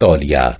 história